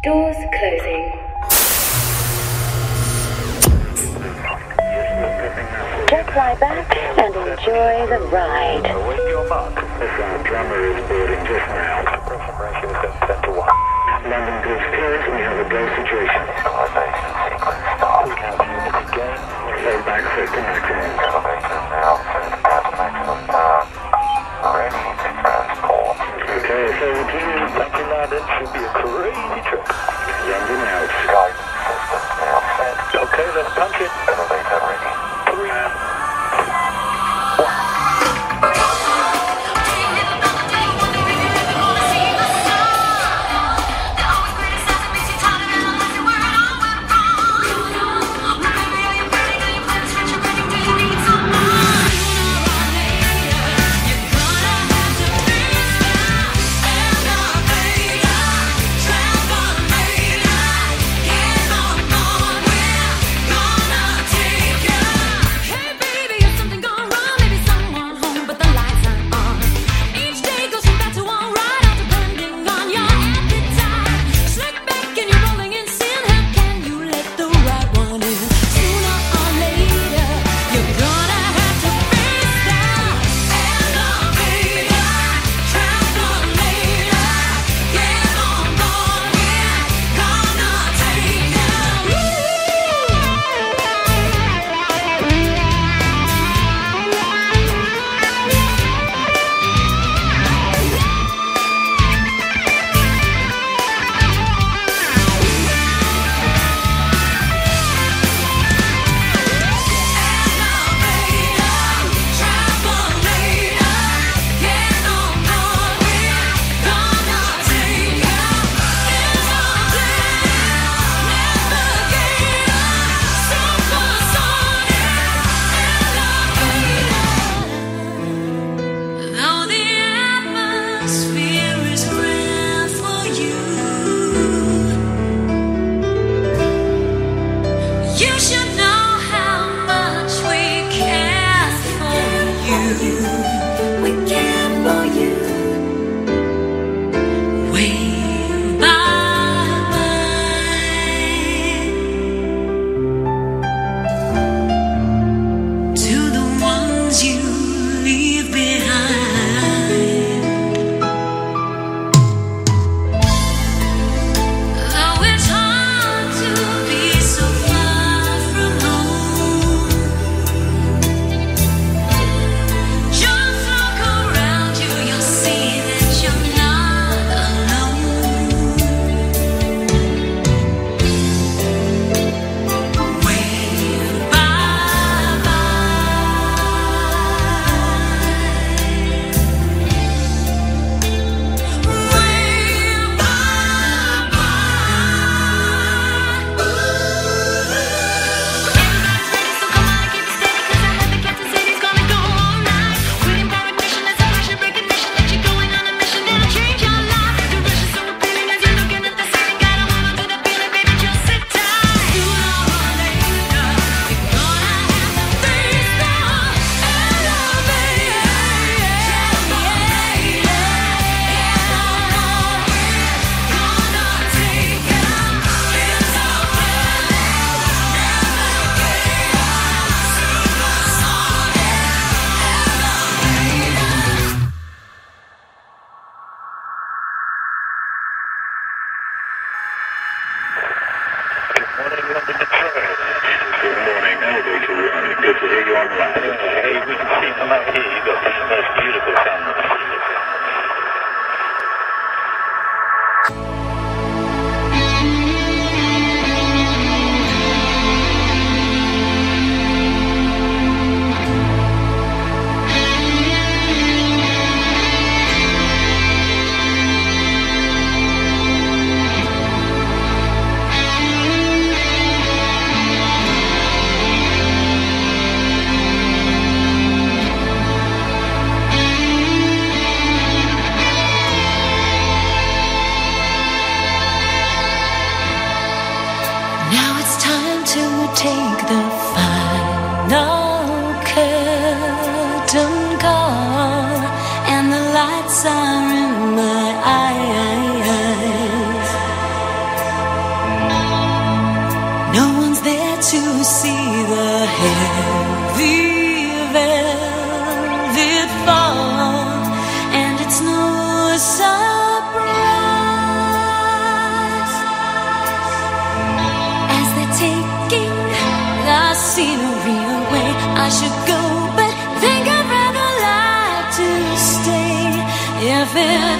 Doors closing. Just lie back and enjoy the ride. Your mark. The drummer is boarding just now. Compression ratio is set to 1. London Bridge we have a go situation. Davis punch it. You should. Good morning, elevator one. Good to hear you on the line. Hey, we can see from out here. You've got some the most beautiful sunsets.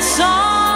song.